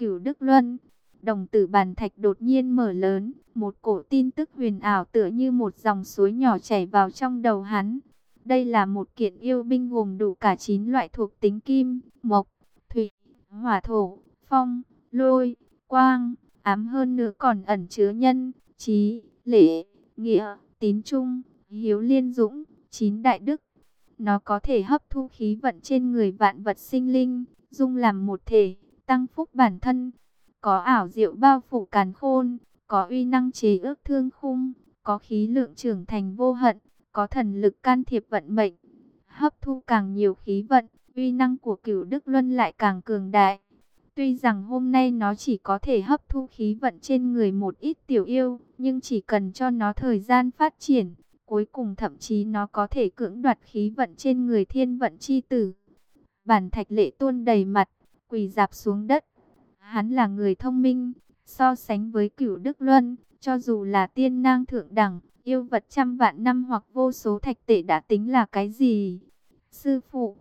Cửu Đức Luân, đồng tử bàn thạch đột nhiên mở lớn, một cổ tin tức huyền ảo tựa như một dòng suối nhỏ chảy vào trong đầu hắn. Đây là một kiện yêu binh gồm đủ cả 9 loại thuộc tính kim, mộc, thủy, hỏa thổ, phong, lôi, quang, ám hơn nữa còn ẩn chứa nhân, trí, lễ, nghĩa, tín trung, hiếu liên dũng, chín đại đức. Nó có thể hấp thu khí vận trên người vạn vật sinh linh, dung làm một thể, tăng phúc bản thân. Có ảo diệu bao phủ càn khôn, có uy năng chế ước thương khung, có khí lượng trưởng thành vô hận, có thần lực can thiệp vận mệnh. Hấp thu càng nhiều khí vận, uy năng của cửu Đức Luân lại càng cường đại. Tuy rằng hôm nay nó chỉ có thể hấp thu khí vận trên người một ít tiểu yêu, nhưng chỉ cần cho nó thời gian phát triển, cuối cùng thậm chí nó có thể cưỡng đoạt khí vận trên người thiên vận chi tử. Bản thạch lệ tuôn đầy mặt, quỳ dạp xuống đất. Hắn là người thông minh, so sánh với cửu Đức Luân, cho dù là tiên nang thượng đẳng, yêu vật trăm vạn năm hoặc vô số thạch tệ đã tính là cái gì? Sư phụ,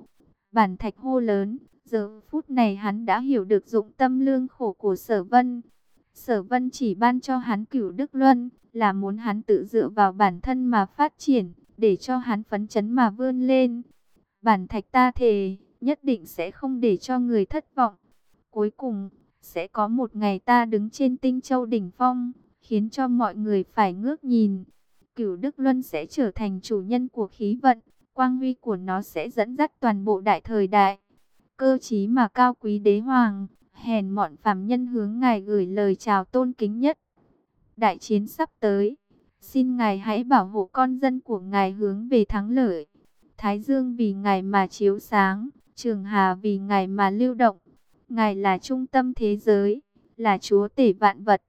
bản thạch hô lớn, giờ phút này hắn đã hiểu được dụng tâm lương khổ của sở vân. Sở vân chỉ ban cho hắn cửu Đức Luân, là muốn hắn tự dựa vào bản thân mà phát triển, để cho hắn phấn chấn mà vươn lên. Bản thạch ta thề, nhất định sẽ không để cho người thất vọng. Cuối cùng, sẽ có một ngày ta đứng trên tinh châu đỉnh phong, khiến cho mọi người phải ngước nhìn. Cửu Đức Luân sẽ trở thành chủ nhân của khí vận, quang huy của nó sẽ dẫn dắt toàn bộ đại thời đại. Cơ chí mà cao quý đế hoàng, hèn mọn phàm nhân hướng ngài gửi lời chào tôn kính nhất. Đại chiến sắp tới, xin ngài hãy bảo hộ con dân của ngài hướng về thắng lợi. Thái Dương vì ngài mà chiếu sáng, Trường Hà vì ngài mà lưu động. Ngài là trung tâm thế giới, là chúa tể vạn vật.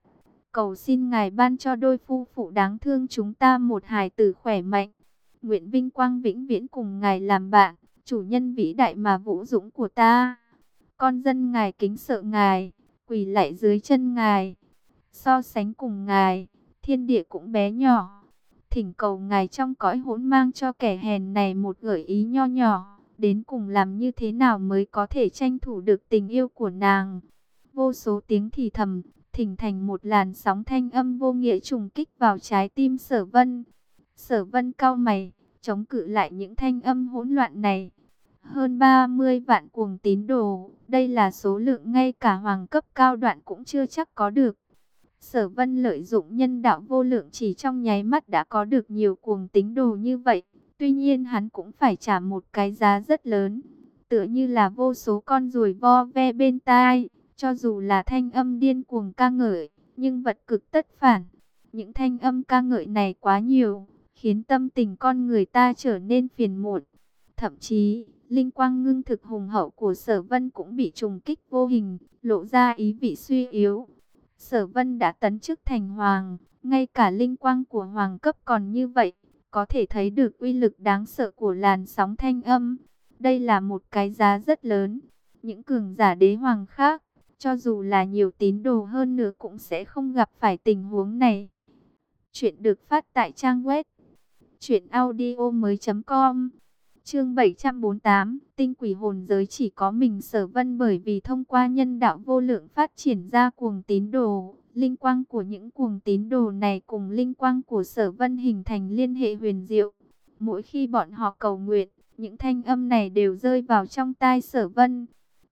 Cầu xin ngài ban cho đôi phu phụ đáng thương chúng ta một hài tử khỏe mạnh. Nguyện vinh quang vĩnh viễn cùng ngài làm bạn, chủ nhân vĩ đại mà vũ dũng của ta. Con dân ngài kính sợ ngài, quỳ lại dưới chân ngài. So sánh cùng ngài, thiên địa cũng bé nhỏ. Thỉnh cầu ngài trong cõi hỗn mang cho kẻ hèn này một gợi ý nho nhỏ. Đến cùng làm như thế nào mới có thể tranh thủ được tình yêu của nàng. Vô số tiếng thì thầm, thỉnh thành một làn sóng thanh âm vô nghĩa trùng kích vào trái tim sở vân. Sở vân cao mày, chống cự lại những thanh âm hỗn loạn này. Hơn 30 vạn cuồng tín đồ, đây là số lượng ngay cả hoàng cấp cao đoạn cũng chưa chắc có được. Sở vân lợi dụng nhân đạo vô lượng chỉ trong nháy mắt đã có được nhiều cuồng tín đồ như vậy. Tuy nhiên hắn cũng phải trả một cái giá rất lớn. Tựa như là vô số con ruồi vo ve bên tai. Cho dù là thanh âm điên cuồng ca ngợi, nhưng vật cực tất phản. Những thanh âm ca ngợi này quá nhiều, khiến tâm tình con người ta trở nên phiền muộn. Thậm chí, linh quang ngưng thực hùng hậu của sở vân cũng bị trùng kích vô hình, lộ ra ý vị suy yếu. Sở vân đã tấn chức thành hoàng, ngay cả linh quang của hoàng cấp còn như vậy, có thể thấy được uy lực đáng sợ của làn sóng thanh âm. Đây là một cái giá rất lớn. Những cường giả đế hoàng khác, cho dù là nhiều tín đồ hơn nữa cũng sẽ không gặp phải tình huống này. Chuyện được phát tại trang web truyệnaudiomoi.com. Chương 748, tinh quỷ hồn giới chỉ có mình Sở Vân bởi vì thông qua nhân đạo vô lượng phát triển ra cuồng tín đồ, linh quang của những cuồng tín đồ này cùng linh quang của Sở Vân hình thành liên hệ huyền diệu. Mỗi khi bọn họ cầu nguyện, những thanh âm này đều rơi vào trong tai Sở Vân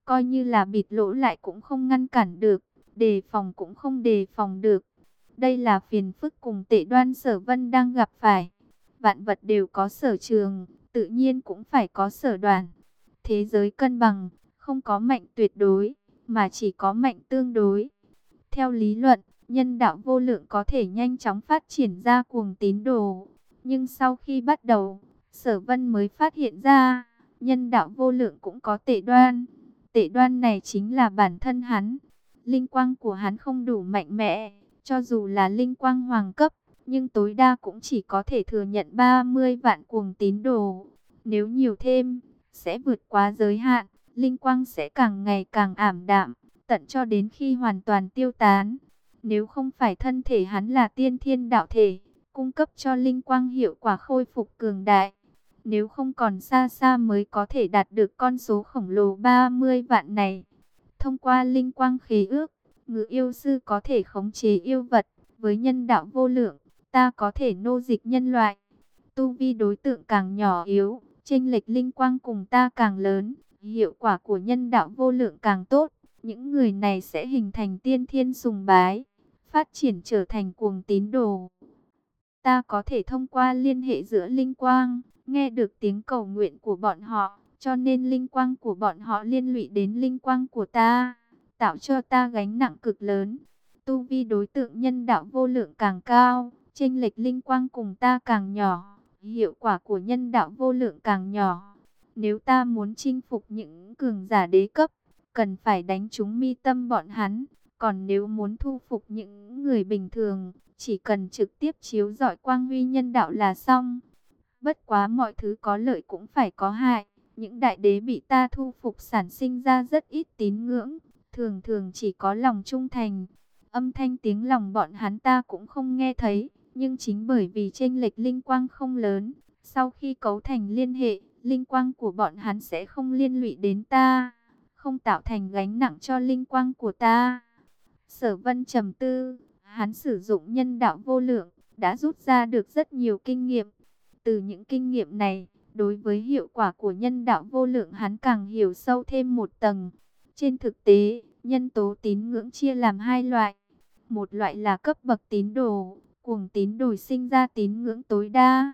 coi như là bịt lỗ lại cũng không ngăn cản được, đề phòng cũng không đề phòng được. Đây là phiền phức cùng tệ đoan sở vân đang gặp phải. Vạn vật đều có sở trường, tự nhiên cũng phải có sở đoàn. Thế giới cân bằng, không có mạnh tuyệt đối, mà chỉ có mạnh tương đối. Theo lý luận, nhân đạo vô lượng có thể nhanh chóng phát triển ra cuồng tín đồ. Nhưng sau khi bắt đầu, sở vân mới phát hiện ra, nhân đạo vô lượng cũng có tệ đoan. Tệ đoan này chính là bản thân hắn. Linh quang của hắn không đủ mạnh mẽ, cho dù là linh quang hoàng cấp, nhưng tối đa cũng chỉ có thể thừa nhận 30 vạn cuồng tín đồ. Nếu nhiều thêm, sẽ vượt quá giới hạn, linh quang sẽ càng ngày càng ảm đạm, tận cho đến khi hoàn toàn tiêu tán. Nếu không phải thân thể hắn là tiên thiên đạo thể, cung cấp cho linh quang hiệu quả khôi phục cường đại, nếu không còn xa xa mới có thể đạt được con số khổng lồ 30 vạn này. Thông qua linh quang khí ước, ngự yêu sư có thể khống chế yêu vật, với nhân đạo vô lượng, ta có thể nô dịch nhân loại. Tu vi đối tượng càng nhỏ yếu, chênh lệch linh quang cùng ta càng lớn, hiệu quả của nhân đạo vô lượng càng tốt. Những người này sẽ hình thành tiên thiên sùng bái, phát triển trở thành cuồng tín đồ. Ta có thể thông qua liên hệ giữa linh quang, nghe được tiếng cầu nguyện của bọn họ, cho nên linh quang của bọn họ liên lụy đến linh quang của ta, tạo cho ta gánh nặng cực lớn. Tu vi đối tượng nhân đạo vô lượng càng cao, chênh lệch linh quang cùng ta càng nhỏ, hiệu quả của nhân đạo vô lượng càng nhỏ. Nếu ta muốn chinh phục những cường giả đế cấp, cần phải đánh trúng mi tâm bọn hắn. Còn nếu muốn thu phục những người bình thường, chỉ cần trực tiếp chiếu dọi quang huy nhân đạo là xong. Bất quá mọi thứ có lợi cũng phải có hại. Những đại đế bị ta thu phục sản sinh ra rất ít tín ngưỡng, thường thường chỉ có lòng trung thành. Âm thanh tiếng lòng bọn hắn ta cũng không nghe thấy, nhưng chính bởi vì chênh lệch linh quang không lớn, sau khi cấu thành liên hệ, linh quang của bọn hắn sẽ không liên lụy đến ta, không tạo thành gánh nặng cho linh quang của ta. Sở Vân trầm tư, hắn sử dụng nhân đạo vô lượng, đã rút ra được rất nhiều kinh nghiệm. Từ những kinh nghiệm này, đối với hiệu quả của nhân đạo vô lượng hắn càng hiểu sâu thêm một tầng. Trên thực tế, nhân tố tín ngưỡng chia làm hai loại. Một loại là cấp bậc tín đồ, cuồng tín đồ sinh ra tín ngưỡng tối đa.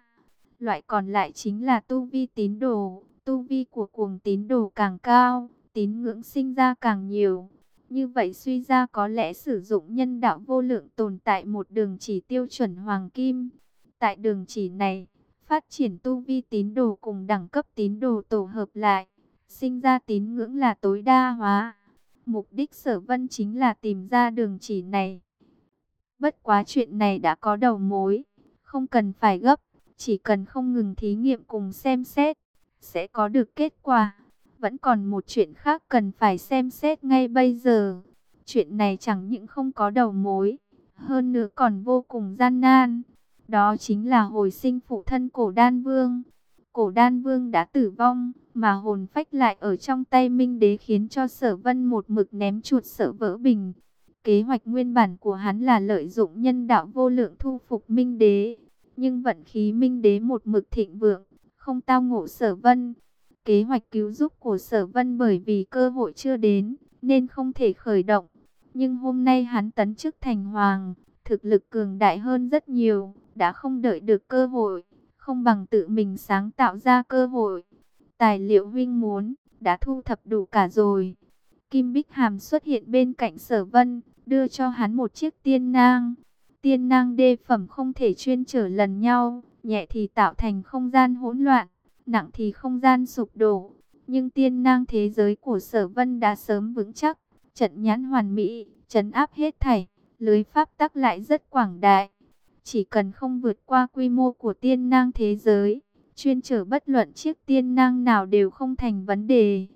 Loại còn lại chính là tu vi tín đồ, tu vi của cuồng tín đồ càng cao, tín ngưỡng sinh ra càng nhiều. Như vậy suy ra có lẽ sử dụng nhân đạo vô lượng tồn tại một đường chỉ tiêu chuẩn hoàng kim. Tại đường chỉ này, phát triển tu vi tín đồ cùng đẳng cấp tín đồ tổ hợp lại, sinh ra tín ngưỡng là tối đa hóa. Mục đích sở vân chính là tìm ra đường chỉ này. Bất quá chuyện này đã có đầu mối, không cần phải gấp, chỉ cần không ngừng thí nghiệm cùng xem xét, sẽ có được kết quả. Vẫn còn một chuyện khác cần phải xem xét ngay bây giờ. Chuyện này chẳng những không có đầu mối, hơn nữa còn vô cùng gian nan. Đó chính là hồi sinh phụ thân cổ đan vương. Cổ đan vương đã tử vong, mà hồn phách lại ở trong tay Minh Đế khiến cho sở vân một mực ném chuột sợ vỡ bình. Kế hoạch nguyên bản của hắn là lợi dụng nhân đạo vô lượng thu phục Minh Đế. Nhưng vận khí Minh Đế một mực thịnh vượng, không tao ngộ sở vân. Kế hoạch cứu giúp của sở vân bởi vì cơ hội chưa đến, nên không thể khởi động. Nhưng hôm nay hắn tấn chức thành hoàng, thực lực cường đại hơn rất nhiều, đã không đợi được cơ hội, không bằng tự mình sáng tạo ra cơ hội. Tài liệu huynh muốn, đã thu thập đủ cả rồi. Kim Bích Hàm xuất hiện bên cạnh sở vân, đưa cho hắn một chiếc tiên nang. Tiên nang đê phẩm không thể chuyên trở lần nhau, nhẹ thì tạo thành không gian hỗn loạn, nặng thì không gian sụp đổ. Nhưng tiên nang thế giới của sở vân đã sớm vững chắc, trận nhãn hoàn mỹ, trấn áp hết thảy, lưới pháp tắc lại rất quảng đại. Chỉ cần không vượt qua quy mô của tiên nang thế giới, chuyên trở bất luận chiếc tiên nang nào đều không thành vấn đề.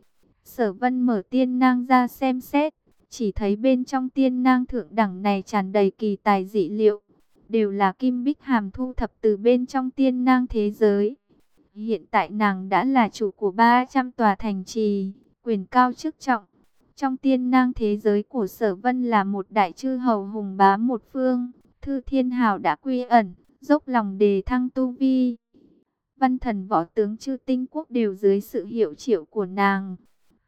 Sở vân mở tiên nang ra xem xét, chỉ thấy bên trong tiên nang thượng đẳng này tràn đầy kỳ tài dị liệu, đều là kim bích hàm thu thập từ bên trong tiên nang thế giới. Hiện tại nàng đã là chủ của 300 tòa thành trì, quyền cao chức trọng. Trong tiên nang thế giới của sở vân là một đại chư hầu hùng bá một phương, thư thiên hào đã quy ẩn, dốc lòng đề thăng tu vi. Văn thần võ tướng chư tinh quốc đều dưới sự hiệu triệu của nàng.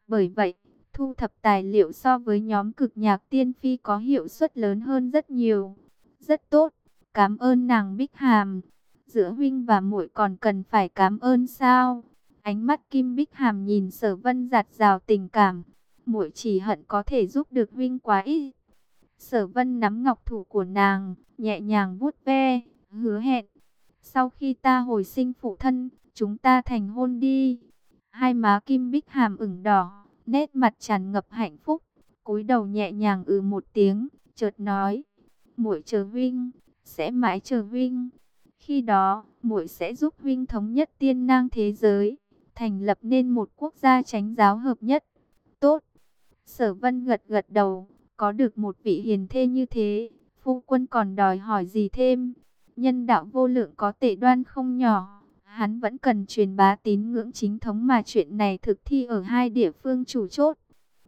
Bởi vậy, thu thập tài liệu so với nhóm cực nhạc tiên phi có hiệu suất lớn hơn rất nhiều. Rất tốt, cảm ơn nàng Bích Hàm. Giữa huynh và muội còn cần phải cảm ơn sao? Ánh mắt Kim Bích Hàm nhìn Sở Vân giạt rào tình cảm, muội chỉ hận có thể giúp được huynh quá ít. Sở Vân nắm ngọc thủ của nàng, nhẹ nhàng vuốt ve, hứa hẹn, sau khi ta hồi sinh phụ thân, chúng ta thành hôn đi. Hai má Kim Bích Hàm ửng đỏ, nét mặt tràn ngập hạnh phúc, cúi đầu nhẹ nhàng ừ một tiếng, chợt nói: "Muội chờ huynh, sẽ mãi chờ huynh." Khi đó, muội sẽ giúp huynh thống nhất tiên nang thế giới, thành lập nên một quốc gia tránh giáo hợp nhất. Tốt. Sở Vân gật gật đầu, có được một vị hiền thê như thế, phu quân còn đòi hỏi gì thêm? Nhân đạo vô lượng có tệ đoan không nhỏ, hắn vẫn cần truyền bá tín ngưỡng chính thống mà chuyện này thực thi ở hai địa phương chủ chốt.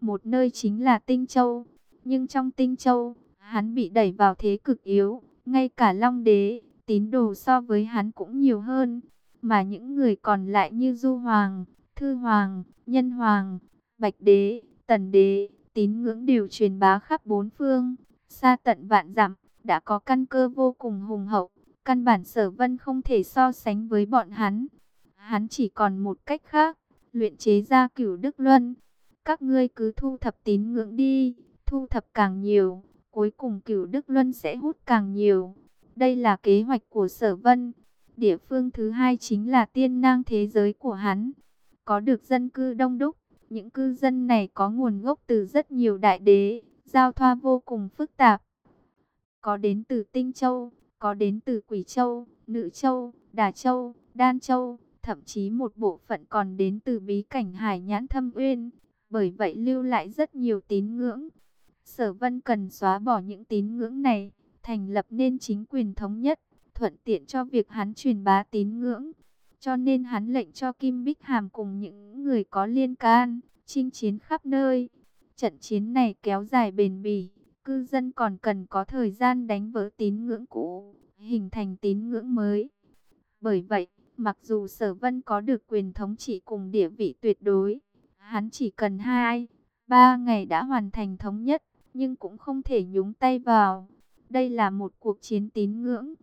một nơi chính là Tinh Châu. Nhưng trong Tinh Châu, hắn bị đẩy vào thế cực yếu, ngay cả Long Đế, tín đồ so với hắn cũng nhiều hơn. Mà những người còn lại như Du Hoàng, Thư Hoàng, Nhân Hoàng, Bạch Đế, Tần Đế, tín ngưỡng đều truyền bá khắp bốn phương, xa tận vạn dặm, đã có căn cơ vô cùng hùng hậu. Căn bản sở vân không thể so sánh với bọn hắn. Hắn chỉ còn một cách khác, luyện chế ra cửu Đức Luân. Các ngươi cứ thu thập tín ngưỡng đi, thu thập càng nhiều, cuối cùng cửu Đức Luân sẽ hút càng nhiều. Đây là kế hoạch của sở vân. Địa phương thứ hai chính là tiên nang thế giới của hắn. Có được dân cư đông đúc, những cư dân này có nguồn gốc từ rất nhiều đại đế, giao thoa vô cùng phức tạp. Có đến từ Tinh Châu, có đến từ Quỷ Châu, Nữ Châu, Đà Châu, Đan Châu, thậm chí một bộ phận còn đến từ bí cảnh Hải Nhãn Thâm Uyên, bởi vậy lưu lại rất nhiều tín ngưỡng. Sở Vân cần xóa bỏ những tín ngưỡng này, thành lập nên chính quyền thống nhất, thuận tiện cho việc hắn truyền bá tín ngưỡng. Cho nên hắn lệnh cho Kim Bích Hàm cùng những người có liên can, chinh chiến khắp nơi. Trận chiến này kéo dài bền bỉ, cư dân còn cần có thời gian đánh vỡ tín ngưỡng cũ, hình thành tín ngưỡng mới. Bởi vậy, mặc dù Sở Vân có được quyền thống trị cùng địa vị tuyệt đối, hắn chỉ cần 2, 3 ngày đã hoàn thành thống nhất, nhưng cũng không thể nhúng tay vào. Đây là một cuộc chiến tín ngưỡng,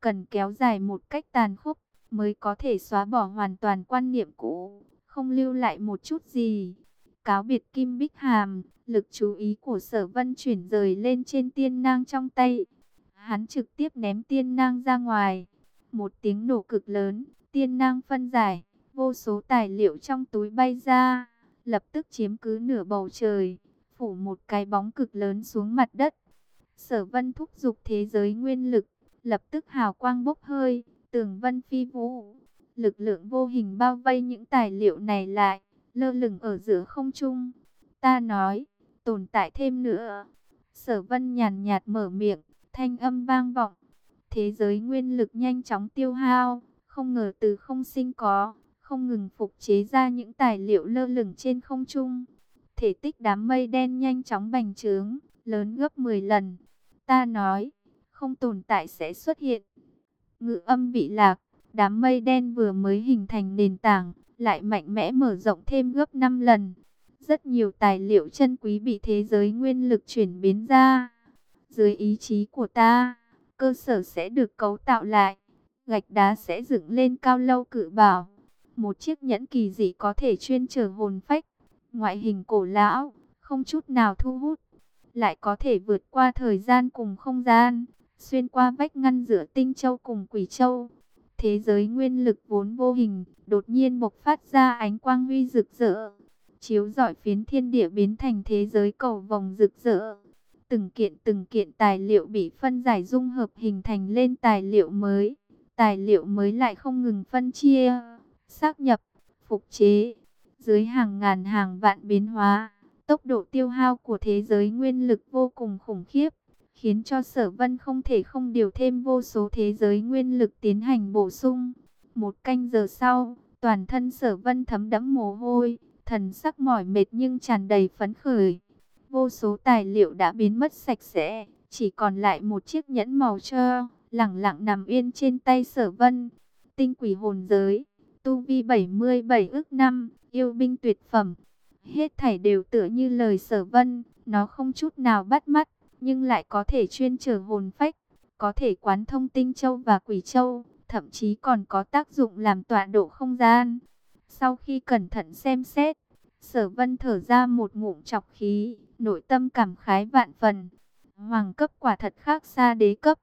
cần kéo dài một cách tàn khốc mới có thể xóa bỏ hoàn toàn quan niệm cũ, không lưu lại một chút gì. Cáo biệt Kim Bích Hàm, lực chú ý của sở vân chuyển rời lên trên tiên nang trong tay. Hắn trực tiếp ném tiên nang ra ngoài. Một tiếng nổ cực lớn, tiên nang phân giải, vô số tài liệu trong túi bay ra, lập tức chiếm cứ nửa bầu trời, phủ một cái bóng cực lớn xuống mặt đất. Sở vân thúc giục thế giới nguyên lực, lập tức hào quang bốc hơi, tường vân phi vũ. Lực lượng vô hình bao vây những tài liệu này lại, lơ lửng ở giữa không trung. Ta nói, tồn tại thêm nữa. Sở vân nhàn nhạt mở miệng, thanh âm vang vọng. Thế giới nguyên lực nhanh chóng tiêu hao, không ngờ từ không sinh có, không ngừng phục chế ra những tài liệu lơ lửng trên không trung. Thể tích đám mây đen nhanh chóng bành trướng, lớn gấp 10 lần. Ta nói, không tồn tại sẽ xuất hiện. Ngự âm bị lạc, đám mây đen vừa mới hình thành nền tảng, lại mạnh mẽ mở rộng thêm gấp 5 lần. Rất nhiều tài liệu chân quý bị thế giới nguyên lực chuyển biến ra. Dưới ý chí của ta, cơ sở sẽ được cấu tạo lại. Gạch đá sẽ dựng lên cao lâu cự bảo. Một chiếc nhẫn kỳ dị có thể chuyên trở hồn phách. Ngoại hình cổ lão, không chút nào thu hút. Lại có thể vượt qua thời gian cùng không gian. Xuyên qua vách ngăn giữa tinh châu cùng quỷ châu. Thế giới nguyên lực vốn vô hình, đột nhiên bộc phát ra ánh quang huy rực rỡ chiếu rọi phiến thiên địa biến thành thế giới cầu vòng rực rỡ. Từng kiện từng kiện tài liệu bị phân giải dung hợp hình thành lên tài liệu mới. Tài liệu mới lại không ngừng phân chia, xác nhập, phục chế. Dưới hàng ngàn hàng vạn biến hóa, tốc độ tiêu hao của thế giới nguyên lực vô cùng khủng khiếp, khiến cho sở vân không thể không điều thêm vô số thế giới nguyên lực tiến hành bổ sung. Một canh giờ sau, toàn thân sở vân thấm đẫm mồ hôi, thần sắc mỏi mệt nhưng tràn đầy phấn khởi. Vô số tài liệu đã biến mất sạch sẽ, chỉ còn lại một chiếc nhẫn màu trơ, lẳng lặng nằm yên trên tay sở vân. Tinh quỷ hồn giới, tu vi 77 ước năm, yêu binh tuyệt phẩm. Hết thảy đều tựa như lời sở vân, nó không chút nào bắt mắt, nhưng lại có thể chuyên trở hồn phách, có thể quán thông tinh châu và quỷ châu, thậm chí còn có tác dụng làm tọa độ không gian. Sau khi cẩn thận xem xét, sở vân thở ra một ngụm chọc khí, nội tâm cảm khái vạn phần. Hoàng cấp quả thật khác xa đế cấp.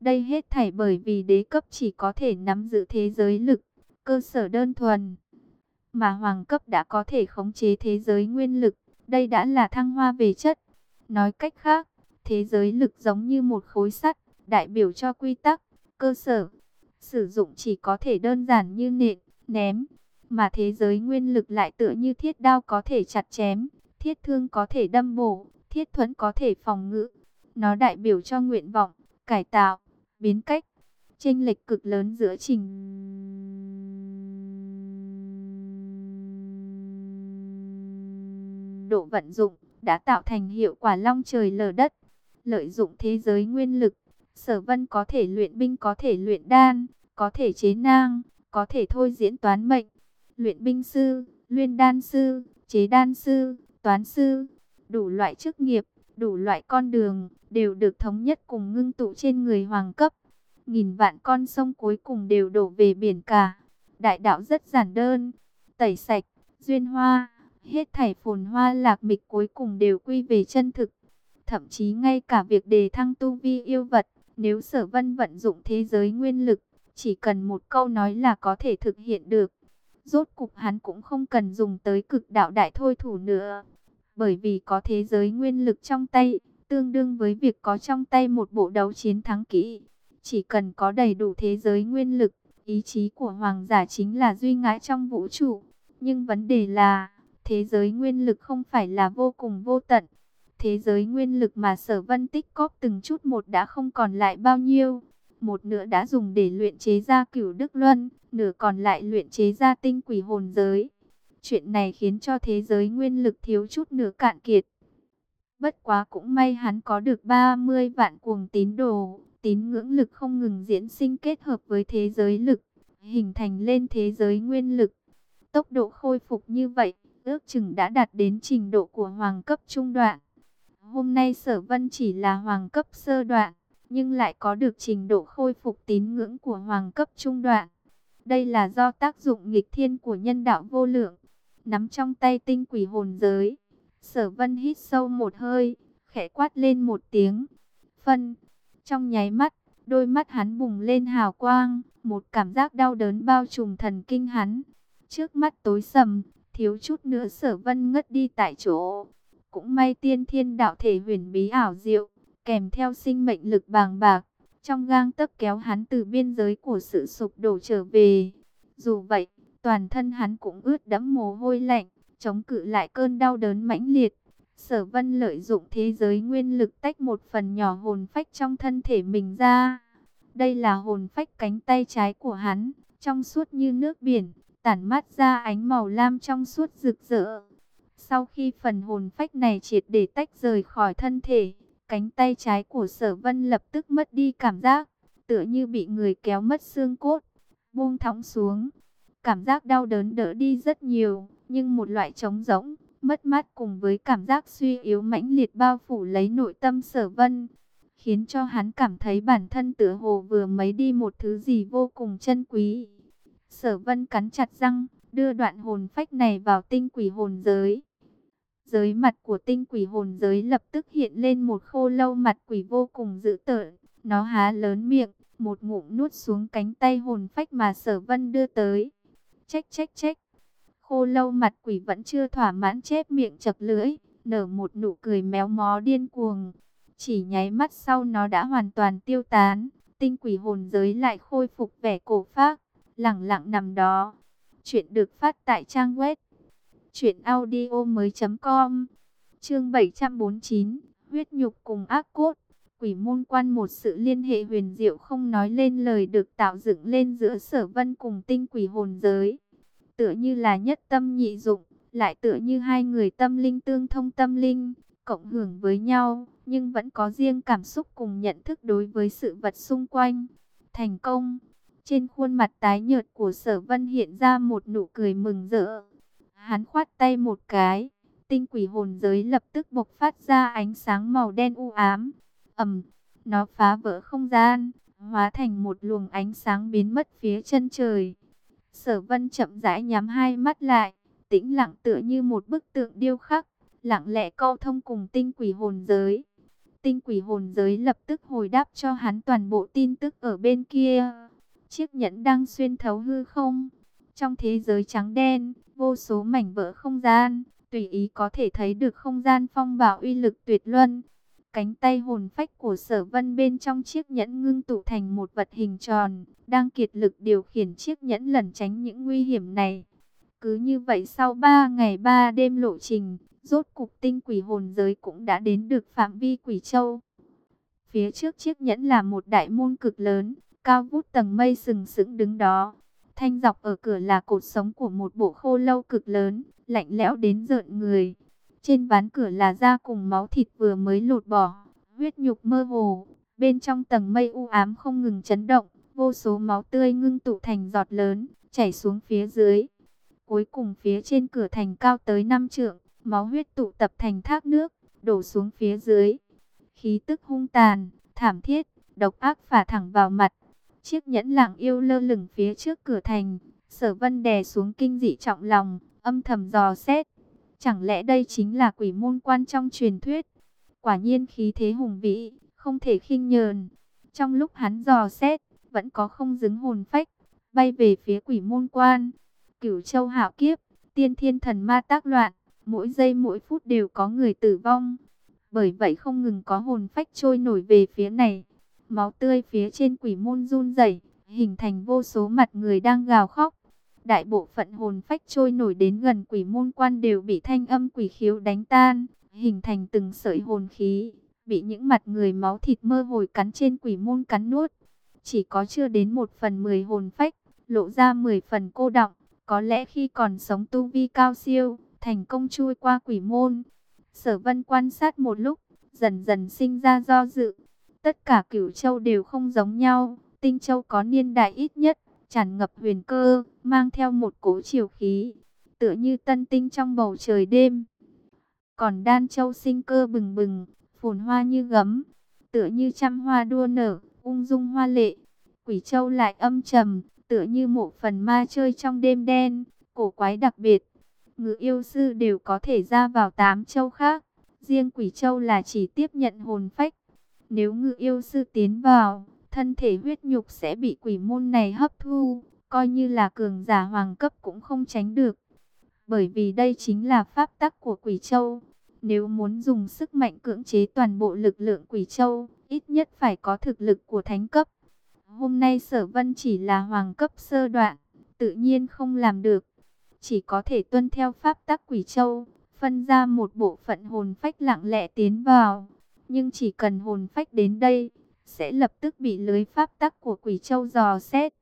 Đây hết thảy bởi vì đế cấp chỉ có thể nắm giữ thế giới lực, cơ sở đơn thuần. Mà hoàng cấp đã có thể khống chế thế giới nguyên lực, đây đã là thăng hoa về chất. Nói cách khác, thế giới lực giống như một khối sắt, đại biểu cho quy tắc, cơ sở. Sử dụng chỉ có thể đơn giản như nện, ném, mà thế giới nguyên lực lại tựa như thiết đao có thể chặt chém, thiết thương có thể đâm bổ, thiết thuẫn có thể phòng ngự. Nó đại biểu cho nguyện vọng, cải tạo, biến cách, chênh lệch cực lớn giữa trình độ vận dụng, đã tạo thành hiệu quả long trời lở đất. Lợi dụng thế giới nguyên lực, sở vân có thể luyện binh có thể luyện đan, có thể chế nang, có thể thôi diễn toán mệnh. Luyện binh sư, luyện đan sư, chế đan sư, toán sư, đủ loại chức nghiệp, đủ loại con đường, đều được thống nhất cùng ngưng tụ trên người hoàng cấp. Nghìn vạn con sông cuối cùng đều đổ về biển cả. Đại đạo rất giản đơn, tẩy sạch, duyên hoa, hết thảy phồn hoa lạc mịch cuối cùng đều quy về chân thực. Thậm chí ngay cả việc đề thăng tu vi yêu vật, nếu sở vân vận dụng thế giới nguyên lực, chỉ cần một câu nói là có thể thực hiện được. Rốt cục hắn cũng không cần dùng tới cực đạo đại thôi thủ nữa. Bởi vì có thế giới nguyên lực trong tay, tương đương với việc có trong tay một bộ đấu chiến thắng kỹ. Chỉ cần có đầy đủ thế giới nguyên lực, ý chí của hoàng giả chính là duy ngã trong vũ trụ. Nhưng vấn đề là, thế giới nguyên lực không phải là vô cùng vô tận. Thế giới nguyên lực mà sở vân tích cóp từng chút một đã không còn lại bao nhiêu. Một nửa đã dùng để luyện chế ra cửu đức luân, nửa còn lại luyện chế ra tinh quỷ hồn giới. Chuyện này khiến cho thế giới nguyên lực thiếu chút nửa cạn kiệt. Bất quá cũng may hắn có được 30 vạn cuồng tín đồ, tín ngưỡng lực không ngừng diễn sinh kết hợp với thế giới lực, hình thành lên thế giới nguyên lực. Tốc độ khôi phục như vậy, ước chừng đã đạt đến trình độ của hoàng cấp trung đoạn. Hôm nay sở vân chỉ là hoàng cấp sơ đoạn, nhưng lại có được trình độ khôi phục tín ngưỡng của hoàng cấp trung đoạn. Đây là do tác dụng nghịch thiên của nhân đạo vô lượng, nắm trong tay tinh quỷ hồn giới. Sở vân hít sâu một hơi, khẽ quát lên một tiếng. Phân, trong nháy mắt, đôi mắt hắn bùng lên hào quang, một cảm giác đau đớn bao trùm thần kinh hắn. Trước mắt tối sầm, thiếu chút nữa sở vân ngất đi tại chỗ. Cũng may tiên thiên đạo thể huyền bí ảo diệu, kèm theo sinh mệnh lực bàng bạc, trong gang tấc kéo hắn từ biên giới của sự sụp đổ trở về. Dù vậy, toàn thân hắn cũng ướt đẫm mồ hôi lạnh, chống cự lại cơn đau đớn mãnh liệt. Sở vân lợi dụng thế giới nguyên lực tách một phần nhỏ hồn phách trong thân thể mình ra. Đây là hồn phách cánh tay trái của hắn, trong suốt như nước biển, tản mát ra ánh màu lam trong suốt rực rỡ. Sau khi phần hồn phách này triệt để tách rời khỏi thân thể, cánh tay trái của sở vân lập tức mất đi cảm giác, tựa như bị người kéo mất xương cốt, buông thõng xuống. Cảm giác đau đớn đỡ đi rất nhiều, nhưng một loại trống rỗng, mất mát cùng với cảm giác suy yếu mãnh liệt bao phủ lấy nội tâm sở vân, khiến cho hắn cảm thấy bản thân tựa hồ vừa mấy đi một thứ gì vô cùng chân quý. Sở vân cắn chặt răng, đưa đoạn hồn phách này vào tinh quỷ hồn giới. Giới mặt của tinh quỷ hồn giới lập tức hiện lên một khô lâu mặt quỷ vô cùng dữ tợn. Nó há lớn miệng, một ngụm nuốt xuống cánh tay hồn phách mà sở vân đưa tới. Trách trách trách. Khô lâu mặt quỷ vẫn chưa thỏa mãn chép miệng chập lưỡi, nở một nụ cười méo mó điên cuồng. Chỉ nháy mắt sau nó đã hoàn toàn tiêu tán, tinh quỷ hồn giới lại khôi phục vẻ cổ phác, lặng lặng nằm đó. Chuyện được phát tại trang web truyệnaudiomoi.com. Chương 749, huyết nhục cùng ác cốt. Quỷ môn quan một sự liên hệ huyền diệu không nói lên lời được tạo dựng lên giữa Sở Vân cùng tinh quỷ hồn giới tựa như là nhất tâm nhị dụng, lại tựa như hai người tâm linh tương thông tâm linh, cộng hưởng với nhau, nhưng vẫn có riêng cảm xúc cùng nhận thức đối với sự vật xung quanh. Thành công, trên khuôn mặt tái nhợt của sở vân hiện ra một nụ cười mừng rỡ. Hắn khoát tay một cái, tinh quỷ hồn giới lập tức bộc phát ra ánh sáng màu đen u ám. ầm, nó phá vỡ không gian, hóa thành một luồng ánh sáng biến mất phía chân trời. Sở vân chậm rãi nhắm hai mắt lại, tĩnh lặng tựa như một bức tượng điêu khắc, lặng lẽ câu thông cùng tinh quỷ hồn giới. Tinh quỷ hồn giới lập tức hồi đáp cho hắn toàn bộ tin tức ở bên kia. Chiếc nhẫn đang xuyên thấu hư không. Trong thế giới trắng đen, vô số mảnh vỡ không gian, tùy ý có thể thấy được không gian phong bạo uy lực tuyệt luân. Cánh tay hồn phách của sở vân bên trong chiếc nhẫn ngưng tụ thành một vật hình tròn, đang kiệt lực điều khiển chiếc nhẫn lẩn tránh những nguy hiểm này. Cứ như vậy sau 3 ngày 3 đêm lộ trình, rốt cục tinh quỷ hồn giới cũng đã đến được phạm vi quỷ châu. Phía trước chiếc nhẫn là một đại môn cực lớn, cao vút tầng mây sừng sững đứng đó. Thanh dọc ở cửa là cột sống của một bộ khô lâu cực lớn, lạnh lẽo đến rợn người. Trên ván cửa là da cùng máu thịt vừa mới lột bỏ, huyết nhục mơ hồ. Bên trong tầng mây u ám không ngừng chấn động, vô số máu tươi ngưng tụ thành giọt lớn, chảy xuống phía dưới. Cuối cùng phía trên cửa thành cao tới 5 trượng, máu huyết tụ tập thành thác nước, đổ xuống phía dưới. Khí tức hung tàn, thảm thiết, độc ác phả thẳng vào mặt. Chiếc nhẫn lặng yêu lơ lửng phía trước cửa thành, sở vân đè xuống kinh dị trọng lòng, âm thầm dò xét. Chẳng lẽ đây chính là quỷ môn quan trong truyền thuyết? Quả nhiên khí thế hùng vĩ, không thể khinh nhờn. Trong lúc hắn dò xét, vẫn có không dứng hồn phách, bay về phía quỷ môn quan. Cửu châu hạo kiếp, tiên thiên thần ma tác loạn, mỗi giây mỗi phút đều có người tử vong. Bởi vậy không ngừng có hồn phách trôi nổi về phía này. Máu tươi phía trên quỷ môn run rẩy, hình thành vô số mặt người đang gào khóc. Đại bộ phận hồn phách trôi nổi đến gần quỷ môn quan đều bị thanh âm quỷ khiếu đánh tan, hình thành từng sợi hồn khí, bị những mặt người máu thịt mơ hồi cắn trên quỷ môn cắn nuốt. Chỉ có chưa đến một phần mười hồn phách, lộ ra mười phần cô đọng, có lẽ khi còn sống tu vi cao siêu, thành công chui qua quỷ môn. Sở vân quan sát một lúc, dần dần sinh ra do dự. Tất cả cửu châu đều không giống nhau, tinh châu có niên đại ít nhất, tràn ngập huyền cơ, mang theo một cố chiều khí, tựa như tân tinh trong bầu trời đêm. Còn đan châu sinh cơ bừng bừng, phồn hoa như gấm, tựa như trăm hoa đua nở, ung dung hoa lệ. Quỷ châu lại âm trầm, tựa như một phần ma chơi trong đêm đen, cổ quái đặc biệt. Ngự yêu sư đều có thể ra vào tám châu khác, riêng quỷ châu là chỉ tiếp nhận hồn phách. Nếu ngự yêu sư tiến vào, thân thể huyết nhục sẽ bị quỷ môn này hấp thu, coi như là cường giả hoàng cấp cũng không tránh được. Bởi vì đây chính là pháp tắc của quỷ châu. Nếu muốn dùng sức mạnh cưỡng chế toàn bộ lực lượng quỷ châu, ít nhất phải có thực lực của thánh cấp. Hôm nay sở vân chỉ là hoàng cấp sơ đoạn, tự nhiên không làm được. Chỉ có thể tuân theo pháp tắc quỷ châu, phân ra một bộ phận hồn phách lặng lẽ tiến vào. Nhưng chỉ cần hồn phách đến đây, sẽ lập tức bị lưới pháp tắc của quỷ châu dò xét.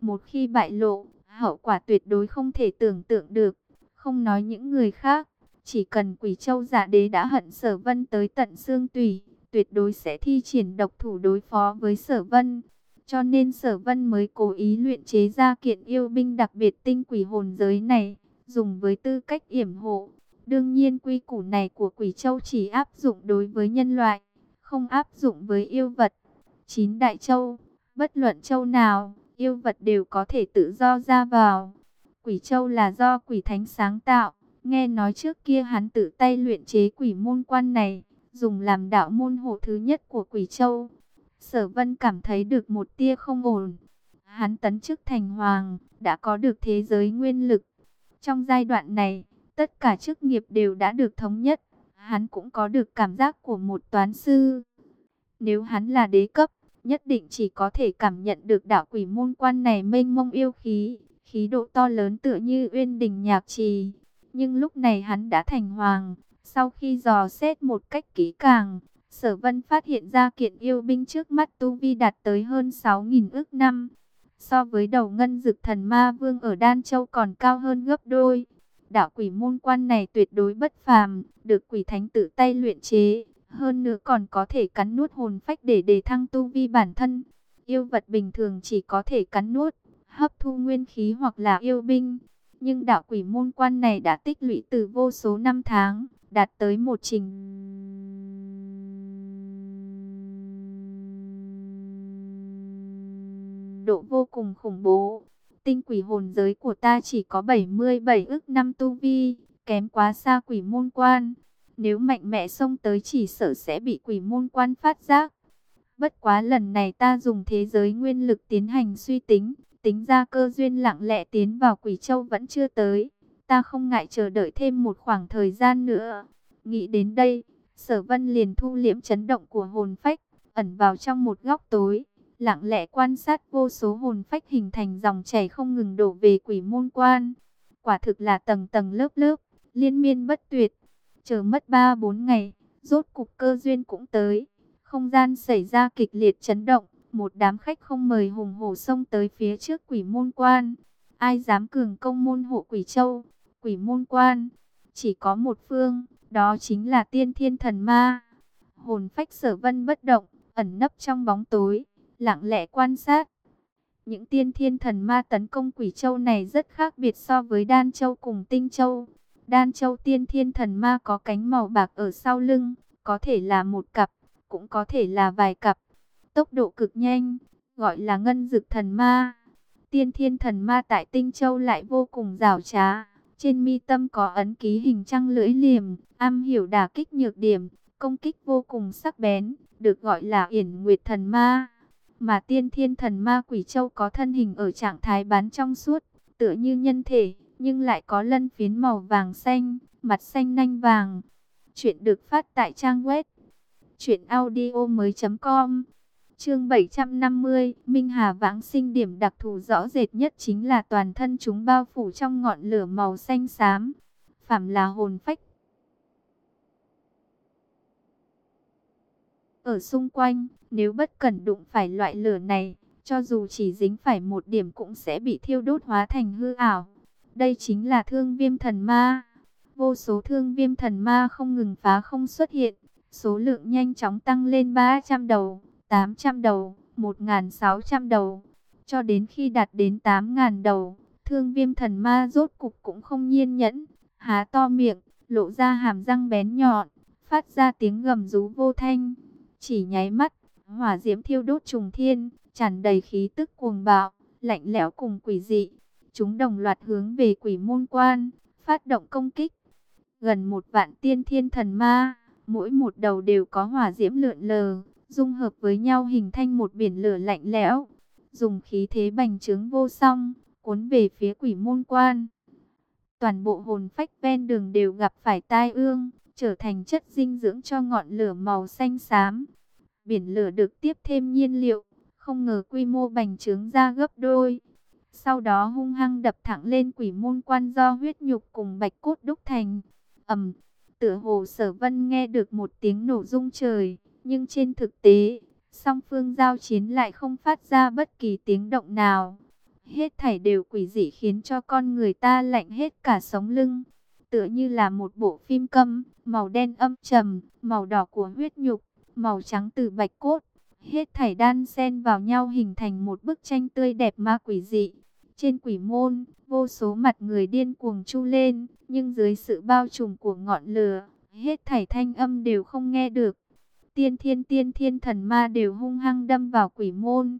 Một khi bại lộ, hậu quả tuyệt đối không thể tưởng tượng được. Không nói những người khác, chỉ cần quỷ châu giả đế đã hận sở vân tới tận xương tùy, tuyệt đối sẽ thi triển độc thủ đối phó với sở vân. Cho nên sở vân mới cố ý luyện chế ra kiện yêu binh đặc biệt tinh quỷ hồn giới này, dùng với tư cách yểm hộ. Đương nhiên quy củ này của quỷ châu chỉ áp dụng đối với nhân loại, không áp dụng với yêu vật. Chín đại châu, bất luận châu nào, yêu vật đều có thể tự do ra vào. Quỷ châu là do quỷ thánh sáng tạo, nghe nói trước kia hắn tự tay luyện chế quỷ môn quan này, dùng làm đạo môn hộ thứ nhất của quỷ châu. Sở vân cảm thấy được một tia không ổn. Hắn tấn chức thành hoàng, đã có được thế giới nguyên lực. Trong giai đoạn này, tất cả chức nghiệp đều đã được thống nhất. Hắn cũng có được cảm giác của một toán sư. Nếu hắn là đế cấp, nhất định chỉ có thể cảm nhận được đạo quỷ môn quan này mênh mông yêu khí, khí độ to lớn tựa như uyên đình nhạc trì. Nhưng lúc này hắn đã thành hoàng, sau khi dò xét một cách kỹ càng, Sở Vân phát hiện ra kiện yêu binh trước mắt tu vi đạt tới hơn 6.000 ước năm. So với đầu ngân dực thần ma vương ở Đan Châu còn cao hơn gấp đôi. Đạo quỷ môn quan này tuyệt đối bất phàm, được quỷ thánh tự tay luyện chế. Hơn nữa còn có thể cắn nuốt hồn phách để đề thăng tu vi bản thân. Yêu vật bình thường chỉ có thể cắn nuốt, hấp thu nguyên khí hoặc là yêu binh. Nhưng đạo quỷ môn quan này đã tích lũy từ vô số năm tháng, đạt tới một trình độ vô cùng khủng bố. Tinh quỷ hồn giới của ta chỉ có 77 ức năm tu vi, kém quá xa quỷ môn quan. Nếu mạnh mẽ xông tới chỉ sợ sẽ bị quỷ môn quan phát giác. Bất quá lần này ta dùng thế giới nguyên lực tiến hành suy tính, tính ra cơ duyên lặng lẽ tiến vào quỷ châu vẫn chưa tới. Ta không ngại chờ đợi thêm một khoảng thời gian nữa. Nghĩ đến đây, sở vân liền thu liễm chấn động của hồn phách, ẩn vào trong một góc tối lặng lẽ quan sát vô số hồn phách hình thành dòng chảy không ngừng đổ về quỷ môn quan. Quả thực là tầng tầng lớp lớp, liên miên bất tuyệt. Chờ mất 3-4 ngày, rốt cục cơ duyên cũng tới. Không gian xảy ra kịch liệt chấn động, một đám khách không mời hùng hổ xông tới phía trước quỷ môn quan. Ai dám cường công môn hộ quỷ châu, quỷ môn quan. Chỉ có một phương, đó chính là tiên thiên thần ma. Hồn phách sở vân bất động, ẩn nấp trong bóng tối, lặng lẽ quan sát. Những tiên thiên thần ma tấn công quỷ châu này rất khác biệt so với đan châu cùng tinh châu. Đan châu tiên thiên thần ma có cánh màu bạc ở sau lưng, có thể là một cặp, cũng có thể là vài cặp. Tốc độ cực nhanh, gọi là ngân dực thần ma. Tiên thiên thần ma tại tinh châu lại vô cùng rào trá. Trên mi tâm có ấn ký hình trăng lưỡi liềm, am hiểu đả kích nhược điểm, công kích vô cùng sắc bén, được gọi là yển nguyệt thần ma. Mà tiên thiên thần ma quỷ châu có thân hình ở trạng thái bán trong suốt, tựa như nhân thể, nhưng lại có lân phiến màu vàng xanh, mặt xanh nanh vàng. Chuyện được phát tại trang web truyệnaudiomoi.com. Chương 750, Minh Hà vãng sinh điểm đặc thù rõ rệt nhất chính là toàn thân chúng bao phủ trong ngọn lửa màu xanh xám. Phạm là hồn phách. Ở xung quanh, nếu bất cẩn đụng phải loại lửa này, cho dù chỉ dính phải một điểm cũng sẽ bị thiêu đốt hóa thành hư ảo. Đây chính là thương viêm thần ma. Vô số thương viêm thần ma không ngừng phá không xuất hiện, số lượng nhanh chóng tăng lên 300 đầu, 800 đầu, 1.600 đầu, cho đến khi đạt đến 8.000 đầu, thương viêm thần ma rốt cục cũng không nhiên nhẫn, há to miệng, lộ ra hàm răng bén nhọn, phát ra tiếng gầm rú vô thanh, chỉ nháy mắt, hỏa diễm thiêu đốt trùng thiên, tràn đầy khí tức cuồng bạo, lạnh lẽo cùng quỷ dị. Chúng đồng loạt hướng về quỷ môn quan, phát động công kích. Gần một vạn tiên thiên thần ma, mỗi một đầu đều có hỏa diễm lượn lờ, dung hợp với nhau hình thành một biển lửa lạnh lẽo. Dùng khí thế bành trướng vô song, cuốn về phía quỷ môn quan. Toàn bộ hồn phách ven đường đều gặp phải tai ương, trở thành chất dinh dưỡng cho ngọn lửa màu xanh xám. Biển lửa được tiếp thêm nhiên liệu, không ngờ quy mô bành trướng ra gấp đôi. Sau đó hung hăng đập thẳng lên quỷ môn quan do huyết nhục cùng bạch cốt đúc thành. ầm, tựa hồ sở vân nghe được một tiếng nổ rung trời, nhưng trên thực tế, song phương giao chiến lại không phát ra bất kỳ tiếng động nào. Hết thảy đều quỷ dị khiến cho con người ta lạnh hết cả sống lưng. Tựa như là một bộ phim câm, màu đen âm trầm, màu đỏ của huyết nhục, màu trắng từ bạch cốt. Hết thảy đan xen vào nhau hình thành một bức tranh tươi đẹp ma quỷ dị. Trên quỷ môn, vô số mặt người điên cuồng chu lên, nhưng dưới sự bao trùm của ngọn lửa, hết thảy thanh âm đều không nghe được. Tiên thiên tiên thiên thần ma đều hung hăng đâm vào quỷ môn.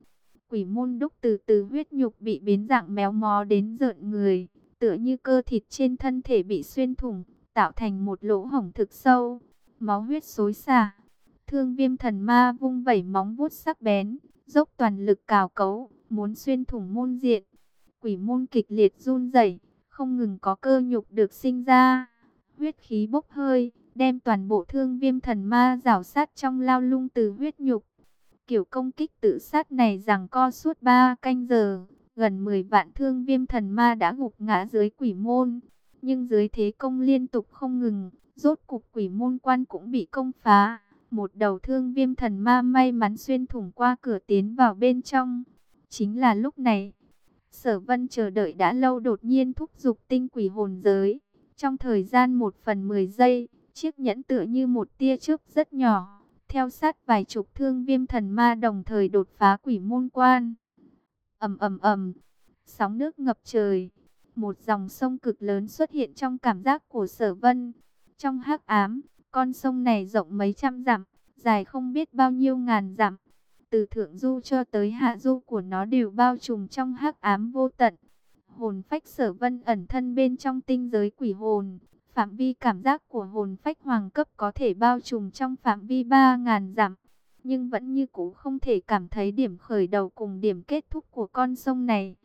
Quỷ môn đúc từ từ huyết nhục bị biến dạng méo mó đến rợn người, tựa như cơ thịt trên thân thể bị xuyên thủng, tạo thành một lỗ hổng thực sâu. Máu huyết xối xả. Thương viêm thần ma vung vẩy móng vuốt sắc bén, dốc toàn lực cào cấu, muốn xuyên thủng môn diện. Quỷ môn kịch liệt run rẩy, không ngừng có cơ nhục được sinh ra. Huyết khí bốc hơi, đem toàn bộ thương viêm thần ma rào sát trong lao lung từ huyết nhục. Kiểu công kích tự sát này rằng co suốt 3 canh giờ, gần 10 vạn thương viêm thần ma đã gục ngã dưới quỷ môn. Nhưng dưới thế công liên tục không ngừng, rốt cục quỷ môn quan cũng bị công phá. Một đầu thương viêm thần ma may mắn xuyên thủng qua cửa tiến vào bên trong. Chính là lúc này, sở vân chờ đợi đã lâu đột nhiên thúc giục tinh quỷ hồn giới. Trong thời gian 1 phần 10 giây, Chiếc nhẫn tựa như một tia chớp rất nhỏ, theo sát vài chục thương viêm thần ma đồng thời đột phá quỷ môn quan ầm ầm ầm, sóng nước ngập trời, một dòng sông cực lớn xuất hiện trong cảm giác của Sở Vân. Trong hắc ám, con sông này rộng mấy trăm dặm, dài không biết bao nhiêu ngàn dặm. Từ thượng du cho tới hạ du của nó đều bao trùm trong hắc ám vô tận. Hồn phách Sở Vân ẩn thân bên trong tinh giới quỷ hồn, Phạm vi cảm giác của hồn phách hoàng cấp có thể bao trùm trong phạm vi 3.000 dặm, nhưng vẫn như cũ không thể cảm thấy điểm khởi đầu cùng điểm kết thúc của con sông này.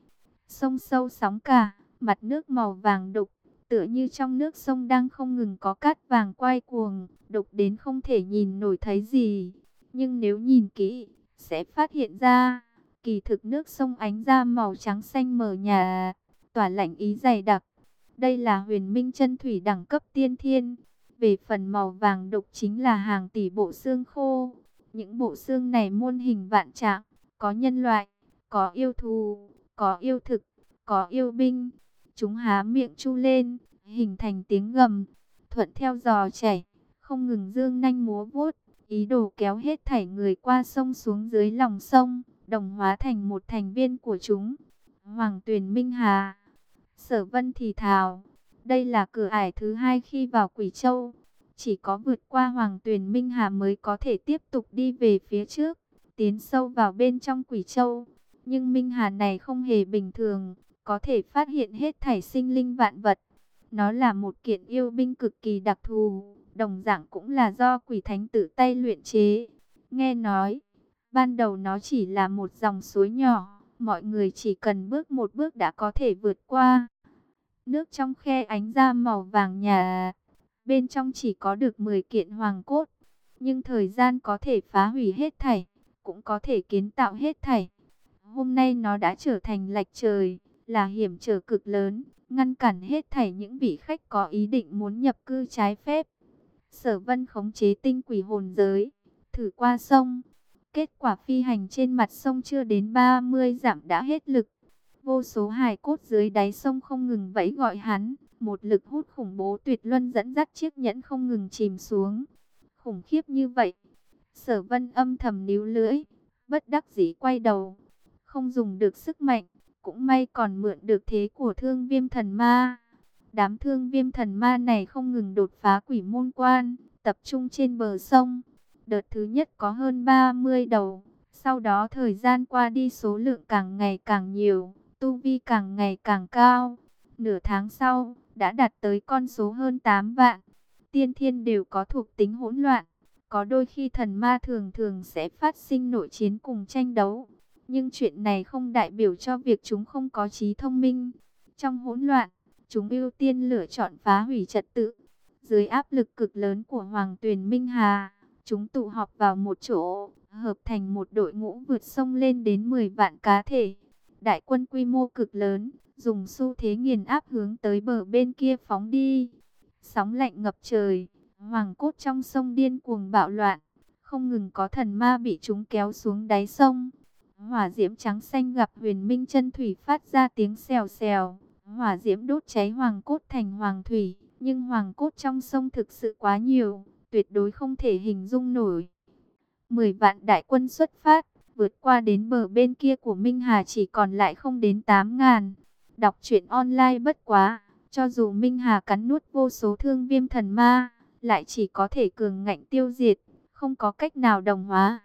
Sông sâu sóng cả, mặt nước màu vàng đục, tựa như trong nước sông đang không ngừng có cát vàng quay cuồng, đục đến không thể nhìn nổi thấy gì. Nhưng nếu nhìn kỹ, sẽ phát hiện ra, kỳ thực nước sông ánh ra màu trắng xanh mờ nhà, tỏa lạnh ý dày đặc. Đây là huyền minh chân thủy đẳng cấp tiên thiên. Về phần màu vàng đục chính là hàng tỷ bộ xương khô. Những bộ xương này muôn hình vạn trạng, có nhân loại, có yêu thù, có yêu thực, có yêu binh. Chúng há miệng chu lên, hình thành tiếng gầm. thuận theo dò chảy, không ngừng dương nanh múa vuốt, ý đồ kéo hết thảy người qua sông xuống dưới lòng sông, đồng hóa thành một thành viên của chúng. Hoàng Tuyền Minh Hà Sở Vân thì thào, đây là cửa ải thứ hai khi vào Quỷ Châu. Chỉ có vượt qua Hoàng Tuyền Minh Hà mới có thể tiếp tục đi về phía trước, tiến sâu vào bên trong Quỷ Châu. Nhưng Minh Hà này không hề bình thường, có thể phát hiện hết thảy sinh linh vạn vật. Nó là một kiện yêu binh cực kỳ đặc thù, đồng dạng cũng là do quỷ thánh tự tay luyện chế. Nghe nói, ban đầu nó chỉ là một dòng suối nhỏ, mọi người chỉ cần bước một bước đã có thể vượt qua. Nước trong khe ánh ra màu vàng nhà, bên trong chỉ có được 10 kiện hoàng cốt, nhưng thời gian có thể phá hủy hết thảy, cũng có thể kiến tạo hết thảy. Hôm nay nó đã trở thành lạch trời, là hiểm trở cực lớn, ngăn cản hết thảy những vị khách có ý định muốn nhập cư trái phép. Sở vân khống chế tinh quỷ hồn giới, thử qua sông. Kết quả phi hành trên mặt sông chưa đến 30 dặm đã hết lực. Vô số hài cốt dưới đáy sông không ngừng vẫy gọi hắn. Một lực hút khủng bố tuyệt luân dẫn dắt chiếc nhẫn không ngừng chìm xuống. Khủng khiếp như vậy. Sở vân âm thầm níu lưỡi. Bất đắc dĩ quay đầu. Không dùng được sức mạnh. Cũng may còn mượn được thế của thương viêm thần ma. Đám thương viêm thần ma này không ngừng đột phá quỷ môn quan, tập trung trên bờ sông. Đợt thứ nhất có hơn 30 đầu, sau đó thời gian qua đi số lượng càng ngày càng nhiều, tu vi càng ngày càng cao. Nửa tháng sau, đã đạt tới con số hơn 8 vạn. Tiên thiên đều có thuộc tính hỗn loạn, có đôi khi thần ma thường thường sẽ phát sinh nội chiến cùng tranh đấu. Nhưng chuyện này không đại biểu cho việc chúng không có trí thông minh. Trong hỗn loạn, chúng ưu tiên lựa chọn phá hủy trật tự. Dưới áp lực cực lớn của Hoàng Tuyền Minh Hà, chúng tụ họp vào một chỗ, hợp thành một đội ngũ vượt sông lên đến 10 vạn cá thể. Đại quân quy mô cực lớn, dùng xu thế nghiền áp hướng tới bờ bên kia phóng đi. Sóng lạnh ngập trời, hoàng cốt trong sông điên cuồng bạo loạn, không ngừng có thần ma bị chúng kéo xuống đáy sông. Hỏa diễm trắng xanh gặp huyền minh chân thủy phát ra tiếng xèo xèo Hỏa diễm đốt cháy hoàng cốt thành hoàng thủy, nhưng hoàng cốt trong sông thực sự quá nhiều, tuyệt đối không thể hình dung nổi. Mười vạn đại quân xuất phát, vượt qua đến bờ bên kia của Minh Hà chỉ còn lại không đến tám ngàn. Đọc truyện online bất quá, cho dù Minh Hà cắn nuốt vô số thương viêm thần ma, lại chỉ có thể cường ngạnh tiêu diệt, không có cách nào đồng hóa.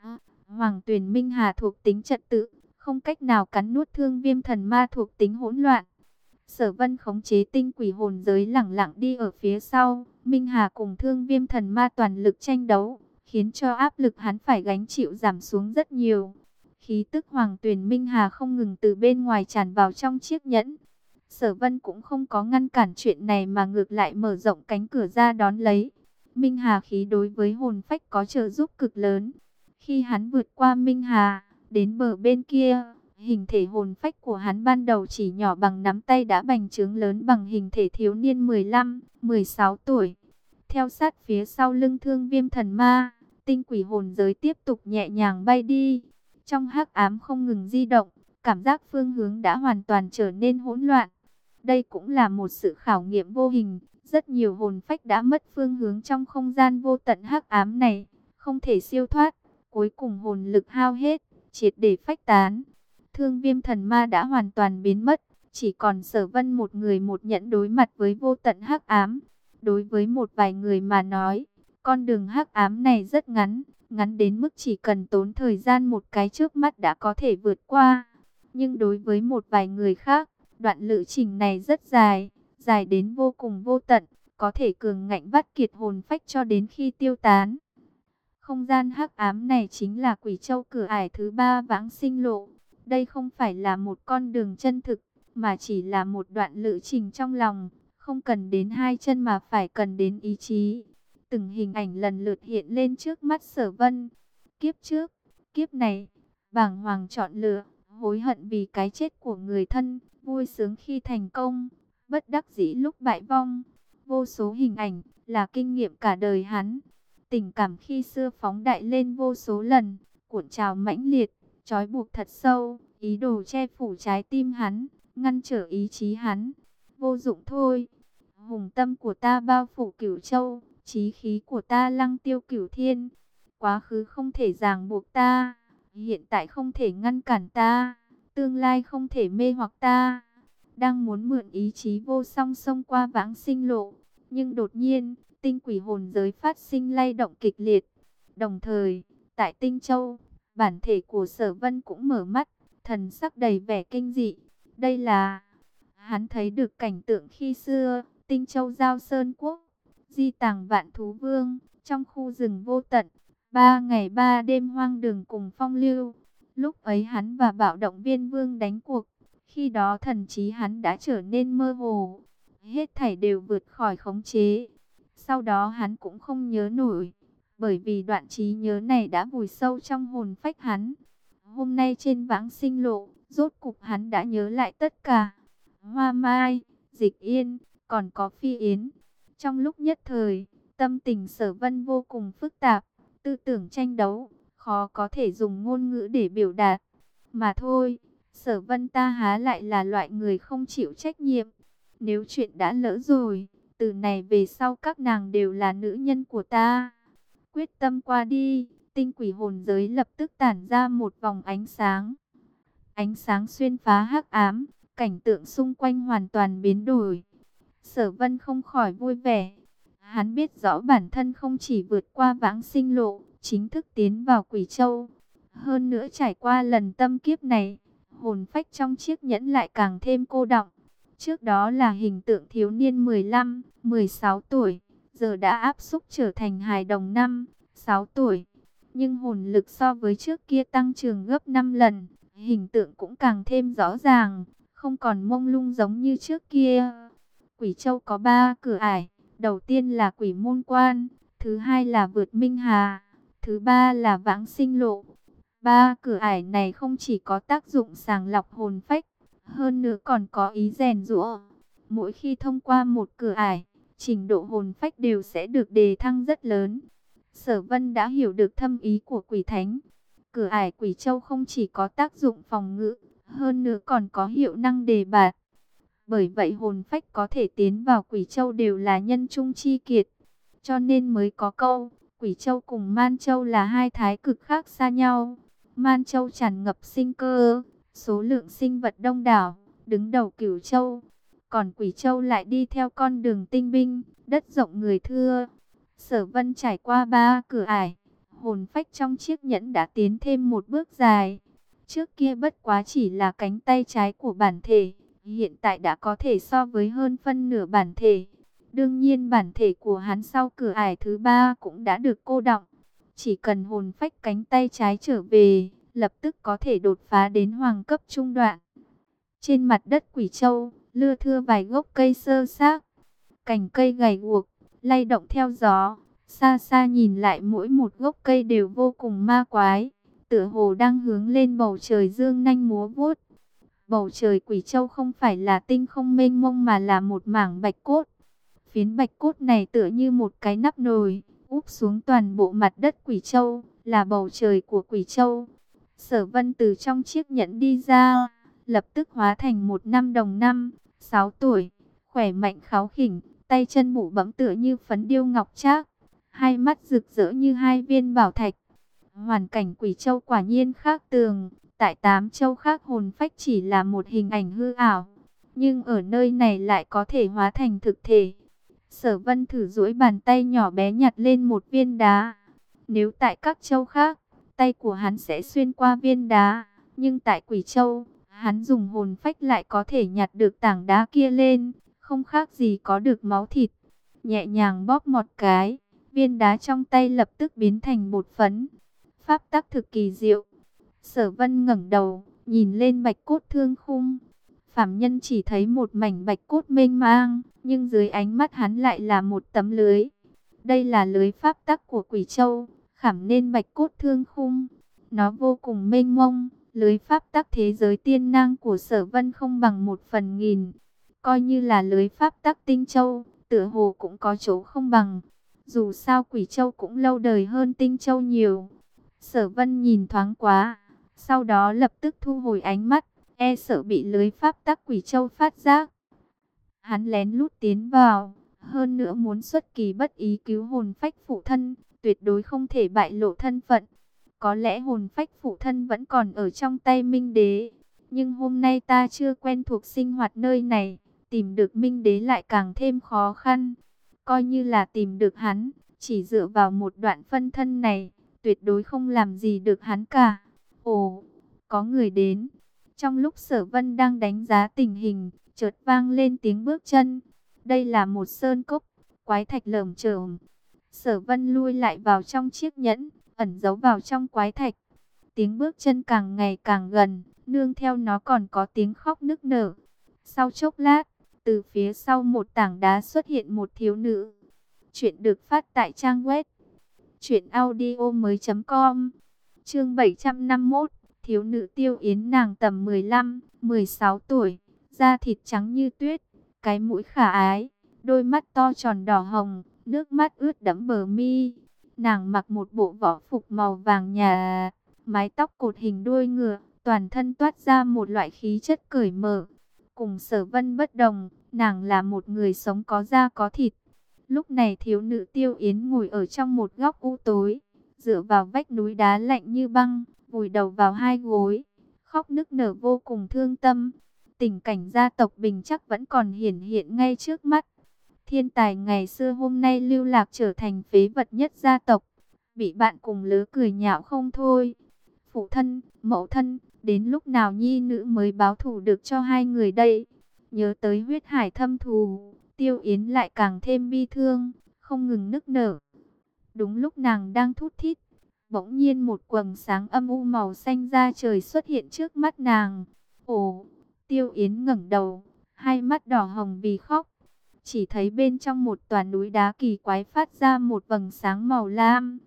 Hoàng Tuyền Minh Hà thuộc tính trật tự, không cách nào cắn nuốt thương viêm thần ma thuộc tính hỗn loạn. Sở vân khống chế tinh quỷ hồn giới lẳng lặng đi ở phía sau. Minh Hà cùng thương viêm thần ma toàn lực tranh đấu, khiến cho áp lực hắn phải gánh chịu giảm xuống rất nhiều. Khí tức hoàng tuyển Minh Hà không ngừng từ bên ngoài tràn vào trong chiếc nhẫn. Sở vân cũng không có ngăn cản chuyện này mà ngược lại mở rộng cánh cửa ra đón lấy. Minh Hà khí đối với hồn phách có trợ giúp cực lớn. Khi hắn vượt qua Minh Hà, đến bờ bên kia, Hình thể hồn phách của hắn ban đầu chỉ nhỏ bằng nắm tay đã bành trướng lớn bằng hình thể thiếu niên 15, 16 tuổi. Theo sát phía sau lưng thương viêm thần ma, tinh quỷ hồn giới tiếp tục nhẹ nhàng bay đi. Trong hắc ám không ngừng di động, cảm giác phương hướng đã hoàn toàn trở nên hỗn loạn. Đây cũng là một sự khảo nghiệm vô hình, rất nhiều hồn phách đã mất phương hướng trong không gian vô tận hắc ám này, không thể siêu thoát, cuối cùng hồn lực hao hết, triệt để phách tán. Thương viêm thần ma đã hoàn toàn biến mất, chỉ còn sở vân một người một nhẫn đối mặt với vô tận hắc ám. Đối với một vài người mà nói, con đường hắc ám này rất ngắn, ngắn đến mức chỉ cần tốn thời gian một cái trước mắt đã có thể vượt qua. Nhưng đối với một vài người khác, đoạn lữ trình này rất dài, dài đến vô cùng vô tận, có thể cường ngạnh vắt kiệt hồn phách cho đến khi tiêu tán. Không gian hắc ám này chính là quỷ châu cửa ải thứ ba vãng sinh lộ. Đây không phải là một con đường chân thực, mà chỉ là một đoạn lữ trình trong lòng, không cần đến hai chân mà phải cần đến ý chí. Từng hình ảnh lần lượt hiện lên trước mắt sở vân. Kiếp trước, kiếp này, bảng hoàng chọn lựa, hối hận vì cái chết của người thân, vui sướng khi thành công, bất đắc dĩ lúc bại vong. Vô số hình ảnh là kinh nghiệm cả đời hắn. Tình cảm khi xưa phóng đại lên vô số lần, cuộn trào mãnh liệt, trói buộc thật sâu, ý đồ che phủ trái tim hắn, ngăn trở ý chí hắn. Vô dụng thôi. Hùng tâm của ta bao phủ cửu châu, trí khí của ta lăng tiêu cửu thiên. Quá khứ không thể ràng buộc ta, hiện tại không thể ngăn cản ta, tương lai không thể mê hoặc ta. Đang muốn mượn ý chí vô song xông qua vãng sinh lộ, nhưng đột nhiên, tinh quỷ hồn giới phát sinh lay động kịch liệt. Đồng thời, tại Tinh Châu, bản thể của sở vân cũng mở mắt, thần sắc đầy vẻ kinh dị. Đây là... Hắn thấy được cảnh tượng khi xưa, Tinh Châu Giao Sơn Quốc, di tàng vạn thú vương, trong khu rừng vô tận, ba ngày ba đêm hoang đường cùng phong lưu. Lúc ấy hắn và bạo động viên vương đánh cuộc, khi đó thần trí hắn đã trở nên mơ hồ, hết thảy đều vượt khỏi khống chế. Sau đó hắn cũng không nhớ nổi, bởi vì đoạn trí nhớ này đã vùi sâu trong hồn phách hắn. Hôm nay trên vãng sinh lộ, rốt cục hắn đã nhớ lại tất cả. Hoa Mai, Dịch Yên, còn có Phi Yến. Trong lúc nhất thời, tâm tình sở vân vô cùng phức tạp, tư tưởng tranh đấu, khó có thể dùng ngôn ngữ để biểu đạt. Mà thôi, sở vân ta há lại là loại người không chịu trách nhiệm. Nếu chuyện đã lỡ rồi, từ này về sau các nàng đều là nữ nhân của ta. Quyết tâm qua đi, tinh quỷ hồn giới lập tức tản ra một vòng ánh sáng. Ánh sáng xuyên phá hắc ám, cảnh tượng xung quanh hoàn toàn biến đổi. Sở vân không khỏi vui vẻ. Hắn biết rõ bản thân không chỉ vượt qua vãng sinh lộ, chính thức tiến vào quỷ châu. Hơn nữa trải qua lần tâm kiếp này, hồn phách trong chiếc nhẫn lại càng thêm cô đọng. Trước đó là hình tượng thiếu niên 15, 16 tuổi, giờ đã áp xúc trở thành hài đồng năm, 6 tuổi. Nhưng hồn lực so với trước kia tăng trưởng gấp 5 lần, hình tượng cũng càng thêm rõ ràng, không còn mông lung giống như trước kia. Quỷ Châu có ba cửa ải, đầu tiên là quỷ môn quan, thứ hai là vượt minh hà, thứ ba là vãng sinh lộ. Ba cửa ải này không chỉ có tác dụng sàng lọc hồn phách, hơn nữa còn có ý rèn rũa. Mỗi khi thông qua một cửa ải, trình độ hồn phách đều sẽ được đề thăng rất lớn. Sở Vân đã hiểu được thâm ý của quỷ thánh. Cửa ải quỷ châu không chỉ có tác dụng phòng ngự, hơn nữa còn có hiệu năng đề bạt. Bởi vậy hồn phách có thể tiến vào quỷ châu đều là nhân trung chi kiệt. Cho nên mới có câu, quỷ châu cùng man châu là hai thái cực khác xa nhau. Man châu tràn ngập sinh cơ, số lượng sinh vật đông đảo, đứng đầu cửu châu. Còn quỷ châu lại đi theo con đường tinh binh, đất rộng người thưa. Sở vân trải qua ba cửa ải, hồn phách trong chiếc nhẫn đã tiến thêm một bước dài. Trước kia bất quá chỉ là cánh tay trái của bản thể, hiện tại đã có thể so với hơn phân nửa bản thể. Đương nhiên bản thể của hắn sau cửa ải thứ ba cũng đã được cô động. Chỉ cần hồn phách cánh tay trái trở về, lập tức có thể đột phá đến hoàng cấp trung đoạn. Trên mặt đất quỷ châu, lưa thưa vài gốc cây sơ xác, cành cây gầy guộc, lay động theo gió. Xa xa nhìn lại mỗi một gốc cây đều vô cùng ma quái, tựa hồ đang hướng lên bầu trời dương nanh múa vuốt. Bầu trời quỷ châu không phải là tinh không mênh mông mà là một mảng bạch cốt. Phiến bạch cốt này tựa như một cái nắp nồi, úp xuống toàn bộ mặt đất quỷ châu, là bầu trời của quỷ châu. Sở vân từ trong chiếc nhẫn đi ra, lập tức hóa thành một năm đồng năm, 6 tuổi, khỏe mạnh kháo khỉnh, tay chân bụ bấm tựa như phấn điêu ngọc trác, hai mắt rực rỡ như hai viên bảo thạch. Hoàn cảnh quỷ châu quả nhiên khác tường, tại tám châu khác hồn phách chỉ là một hình ảnh hư ảo, nhưng ở nơi này lại có thể hóa thành thực thể. Sở vân thử duỗi bàn tay nhỏ bé nhặt lên một viên đá. Nếu tại các châu khác, tay của hắn sẽ xuyên qua viên đá, nhưng tại quỷ châu, hắn dùng hồn phách lại có thể nhặt được tảng đá kia lên, không khác gì có được máu thịt. Nhẹ nhàng bóp một cái, viên đá trong tay lập tức biến thành bột phấn. Pháp tắc thực kỳ diệu. Sở vân ngẩng đầu, nhìn lên bạch cốt thương khung. Phạm nhân chỉ thấy một mảnh bạch cốt mênh mang, nhưng dưới ánh mắt hắn lại là một tấm lưới. Đây là lưới pháp tắc của quỷ châu, khảm nên bạch cốt thương khung. Nó vô cùng mênh mông, lưới pháp tắc thế giới tiên năng của sở vân không bằng một phần nghìn. Coi như là lưới pháp tắc tinh châu, tựa hồ cũng có chỗ không bằng. Dù sao quỷ châu cũng lâu đời hơn tinh châu nhiều. Sở vân nhìn thoáng quá, sau đó lập tức thu hồi ánh mắt, e sợ bị lưới pháp tắc quỷ châu phát giác. Hắn lén lút tiến vào, hơn nữa muốn xuất kỳ bất ý cứu hồn phách phụ thân, tuyệt đối không thể bại lộ thân phận. Có lẽ hồn phách phụ thân vẫn còn ở trong tay Minh Đế, nhưng hôm nay ta chưa quen thuộc sinh hoạt nơi này, tìm được Minh Đế lại càng thêm khó khăn. Coi như là tìm được hắn, chỉ dựa vào một đoạn phân thân này, tuyệt đối không làm gì được hắn cả. Ồ, có người đến. Trong lúc sở vân đang đánh giá tình hình, chợt vang lên tiếng bước chân. Đây là một sơn cốc, quái thạch lởm chởm. Sở vân lui lại vào trong chiếc nhẫn, ẩn giấu vào trong quái thạch. Tiếng bước chân càng ngày càng gần, nương theo nó còn có tiếng khóc nức nở. Sau chốc lát, từ phía sau một tảng đá xuất hiện một thiếu nữ. Chuyện được phát tại trang web truyệnaudiomoi.com. Chương 751, thiếu nữ Tiêu Yến nàng tầm 15, 16 tuổi, da thịt trắng như tuyết, cái mũi khả ái, đôi mắt to tròn đỏ hồng, nước mắt ướt đẫm bờ mi. Nàng mặc một bộ võ phục màu vàng nhà, mái tóc cột hình đuôi ngựa, toàn thân toát ra một loại khí chất cởi mở. Cùng sở vân bất đồng, nàng là một người sống có da có thịt. Lúc này thiếu nữ tiêu yến ngồi ở trong một góc u tối, dựa vào vách núi đá lạnh như băng, vùi đầu vào hai gối, khóc nức nở vô cùng thương tâm. Tình cảnh gia tộc Bình chắc vẫn còn hiển hiện ngay trước mắt. Thiên tài ngày xưa hôm nay lưu lạc trở thành phế vật nhất gia tộc, bị bạn cùng lứa cười nhạo không thôi. Phụ thân, mẫu thân, đến lúc nào nhi nữ mới báo thù được cho hai người đây? Nhớ tới huyết hải thâm thù, tiêu yến lại càng thêm bi thương, không ngừng nức nở. Đúng lúc nàng đang thút thít, bỗng nhiên một quầng sáng âm u màu xanh ra trời xuất hiện trước mắt nàng. Ồ, tiêu yến ngẩng đầu, hai mắt đỏ hồng vì khóc. Chỉ thấy bên trong một tòa núi đá kỳ quái phát ra một vầng sáng màu lam.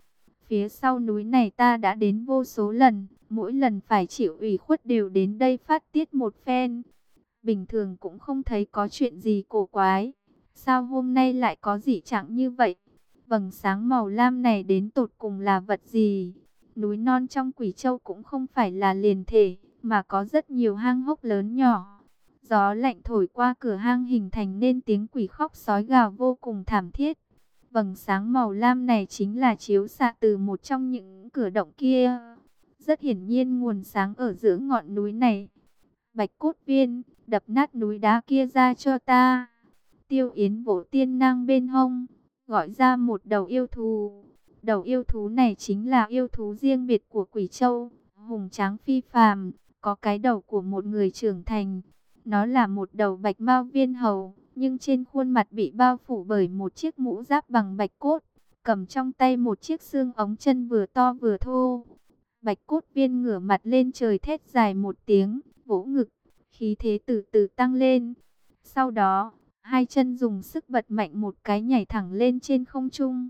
Phía sau núi này ta đã đến vô số lần, mỗi lần phải chịu ủy khuất đều đến đây phát tiết một phen. Bình thường cũng không thấy có chuyện gì cổ quái. Sao hôm nay lại có dị trạng như vậy? Vầng sáng màu lam này đến tột cùng là vật gì? Núi non trong Quỷ Châu cũng không phải là liền thể, mà có rất nhiều hang hốc lớn nhỏ. Gió lạnh thổi qua cửa hang hình thành nên tiếng quỷ khóc sói gào vô cùng thảm thiết. Vầng sáng màu lam này chính là chiếu xạ từ một trong những cửa động kia. Rất hiển nhiên nguồn sáng ở giữa ngọn núi này. Bạch cốt viên, đập nát núi đá kia ra cho ta. Tiêu Yến vỗ tiên nang bên hông, gọi ra một đầu yêu thú. Đầu yêu thú này chính là yêu thú riêng biệt của Quỷ Châu, hùng tráng phi phàm, có cái đầu của một người trưởng thành. Nó là một đầu bạch mao viên hầu, nhưng trên khuôn mặt bị bao phủ bởi một chiếc mũ giáp bằng bạch cốt, cầm trong tay một chiếc xương ống chân vừa to vừa thô. Bạch cốt viên ngửa mặt lên trời thét dài một tiếng, vỗ ngực, khí thế từ từ tăng lên. Sau đó, hai chân dùng sức bật mạnh một cái nhảy thẳng lên trên không trung.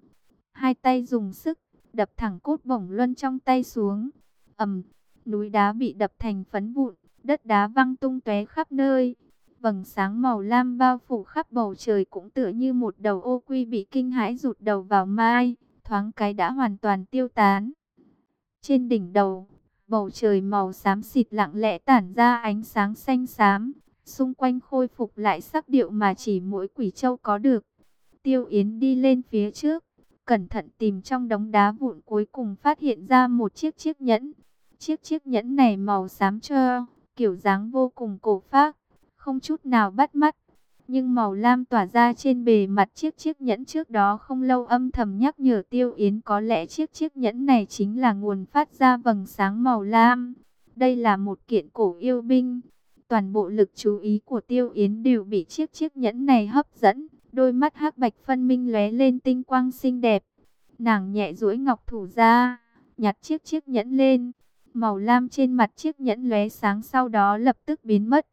Hai tay dùng sức, đập thẳng cốt bổng luân trong tay xuống. ầm, núi đá bị đập thành phấn vụn, đất đá văng tung tóe khắp nơi. Vầng sáng màu lam bao phủ khắp bầu trời cũng tựa như một đầu ô quy bị kinh hãi rụt đầu vào mai, thoáng cái đã hoàn toàn tiêu tán. Trên đỉnh đầu, bầu trời màu xám xịt lặng lẽ tản ra ánh sáng xanh xám, xung quanh khôi phục lại sắc điệu mà chỉ mỗi quỷ châu có được. Tiêu Yến đi lên phía trước, cẩn thận tìm trong đống đá vụn cuối cùng phát hiện ra một chiếc chiếc nhẫn. Chiếc chiếc nhẫn này màu xám trơ, kiểu dáng vô cùng cổ phác, không chút nào bắt mắt. Nhưng màu lam tỏa ra trên bề mặt chiếc chiếc nhẫn trước đó không lâu âm thầm nhắc nhở Tiêu Yến có lẽ chiếc chiếc nhẫn này chính là nguồn phát ra vầng sáng màu lam. Đây là một kiện cổ yêu binh. Toàn bộ lực chú ý của Tiêu Yến đều bị chiếc chiếc nhẫn này hấp dẫn. Đôi mắt hắc bạch phân minh lóe lên tinh quang xinh đẹp. Nàng nhẹ duỗi ngọc thủ ra, nhặt chiếc chiếc nhẫn lên. Màu lam trên mặt chiếc nhẫn lóe sáng sau đó lập tức biến mất.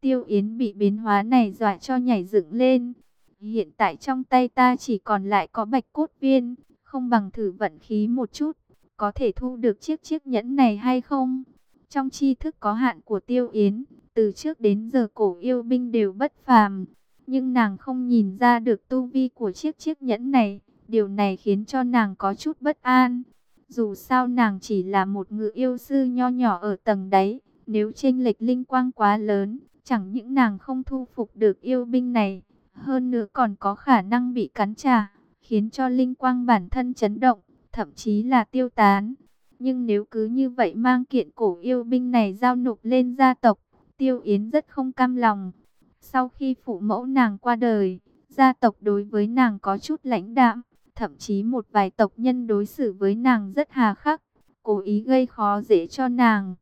Tiêu Yến bị biến hóa này dọa cho nhảy dựng lên. Hiện tại trong tay ta chỉ còn lại có bạch cốt viên, không bằng thử vận khí một chút, có thể thu được chiếc chiếc nhẫn này hay không? Trong tri thức có hạn của Tiêu Yến, từ trước đến giờ cổ yêu binh đều bất phàm, nhưng nàng không nhìn ra được tu vi của chiếc chiếc nhẫn này, điều này khiến cho nàng có chút bất an. Dù sao nàng chỉ là một ngự yêu sư nho nhỏ ở tầng đáy, nếu chênh lệch linh quang quá lớn, Chẳng những nàng không thu phục được yêu binh này, hơn nữa còn có khả năng bị cắn trả, khiến cho linh quang bản thân chấn động, thậm chí là tiêu tán. Nhưng nếu cứ như vậy mang kiện cổ yêu binh này giao nộp lên gia tộc, Tiêu Yến rất không cam lòng. Sau khi phụ mẫu nàng qua đời, gia tộc đối với nàng có chút lãnh đạm, thậm chí một vài tộc nhân đối xử với nàng rất hà khắc, cố ý gây khó dễ cho nàng.